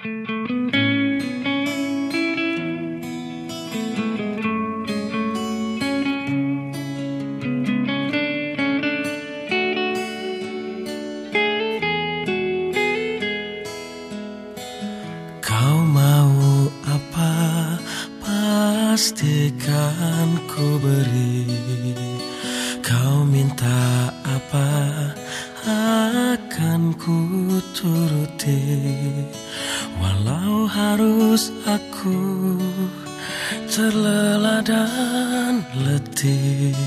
Kau mau apa? Pastikan ku beri ku turuti Walau harus aku terlelah dan letih.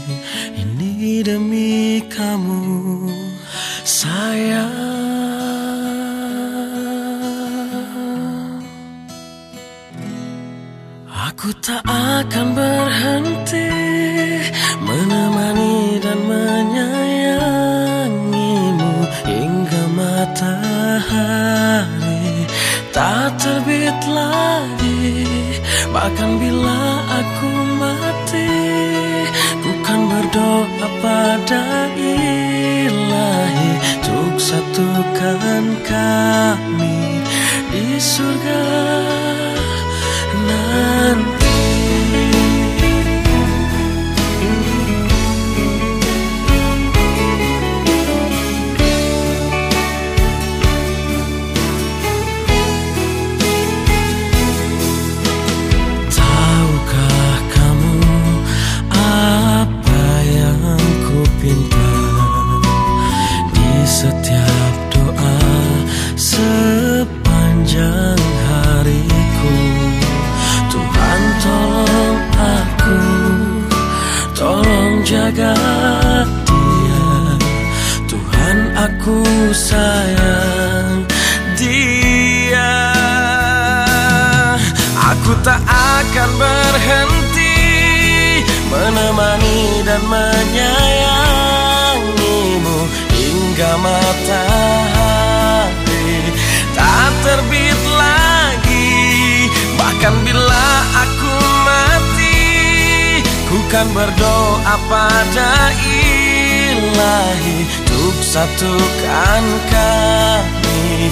Ini demi kamu sayang. Aku tak akan berhenti menemani dan menyayangimu matahari tak terbit lagi. Bahkan bila aku mati, ku kan berdoa pada ilahi untuk satukan kami di surga aku sayang dia. Aku tak akan berhenti Menemani dan menyayangimu Hingga matahari. Tak terbit lagi Bahkan bila aku mati Ku kan berdoa pada ilahi Untuk satukan kami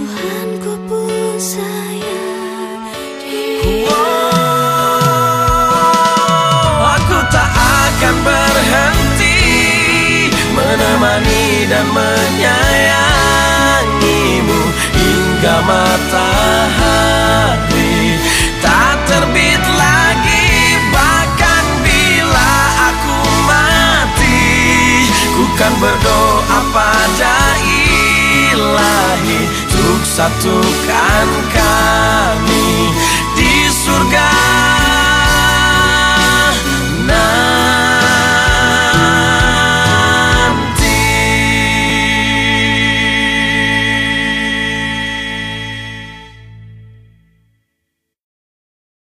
Tuhan ku pun sayang. Aku tak akan berhenti Menemani dan menyayangimu Hingga matahari. Tak terbit lagi Bahkan bila aku mati Ku kan berdoa pada ilahi Untuk satukan surga